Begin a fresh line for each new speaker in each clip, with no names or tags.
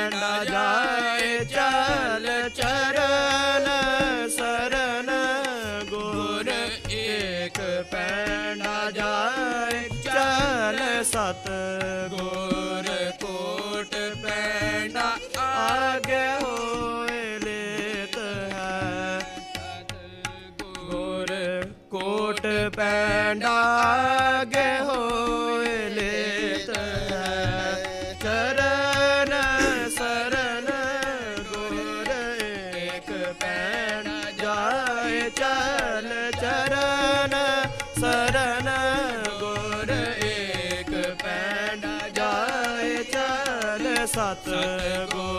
and I a Santo é.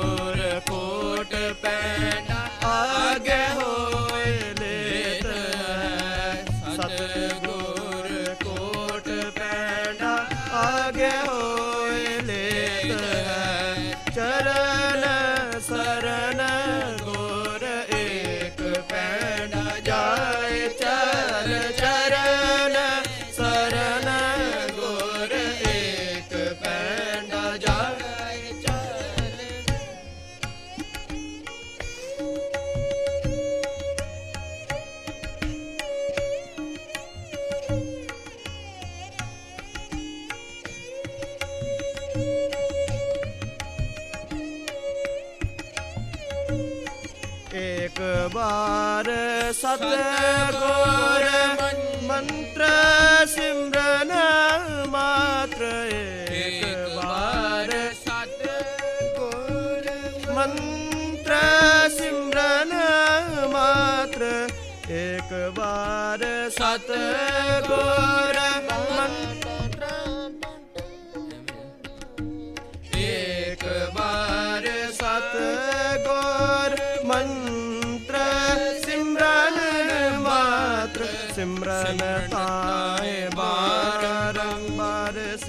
ਸਤਗੁਰ ਮੰਤਰ ਸਿਮਰਨ ਮਾਤਰ ਇੱਕ ਵਾਰ
ਸਤਗੁਰ
ਮੰਤਰ ਸਿਮਰਨ ਮਾਤਰ ਇੱਕ ਵਾਰ ਸਤਗੁਰ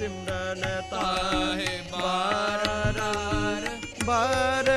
ਸਿਮਰਨ ਤਾਹੇ ਬਾਰ ਨਾਰ ਬਾਰ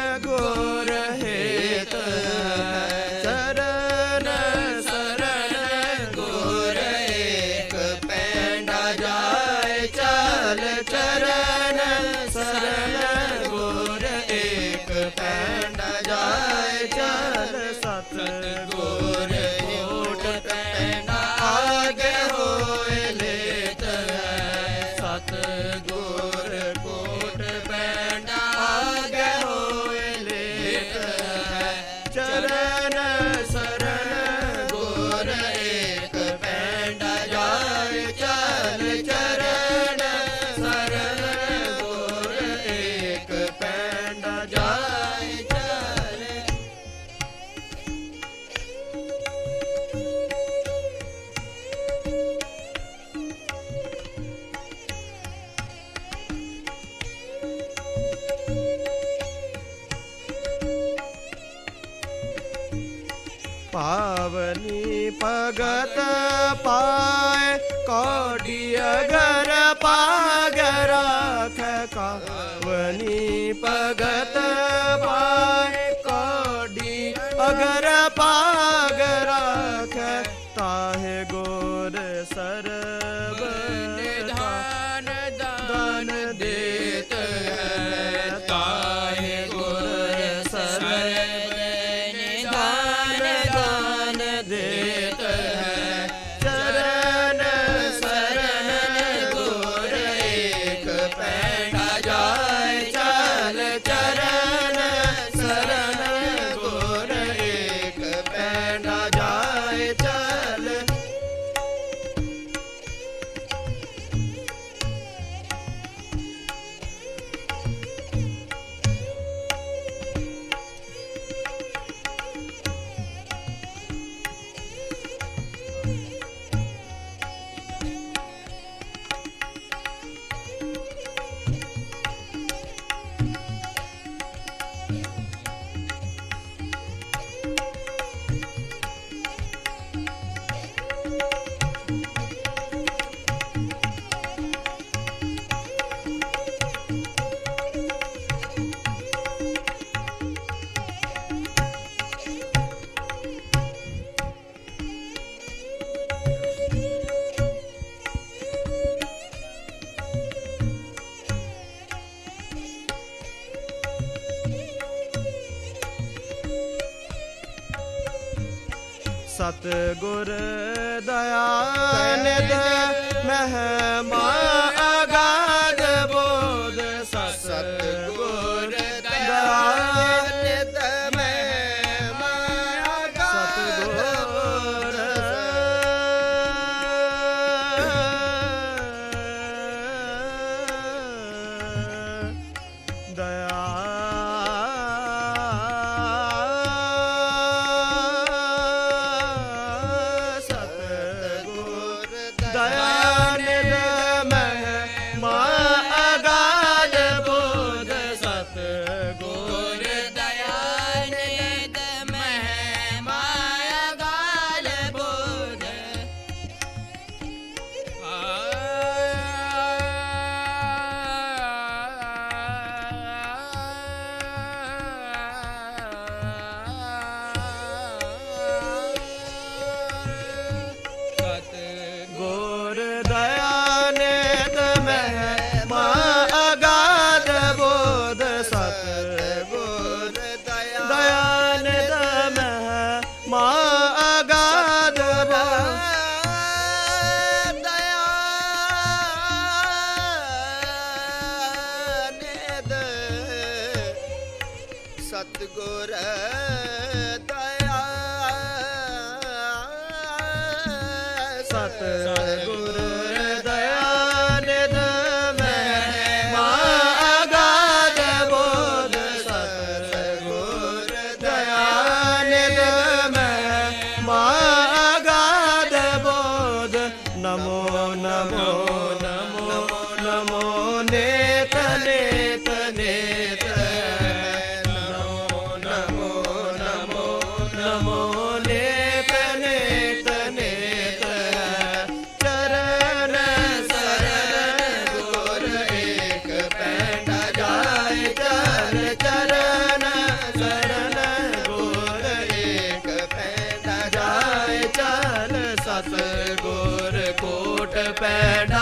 ਸਤ पावनी पगत पाय कोडी गर पागरा पगत ਸਤ ਗੁਰ ਦਇਆਨਿਦ
ਸਤਗੁਰ
happened.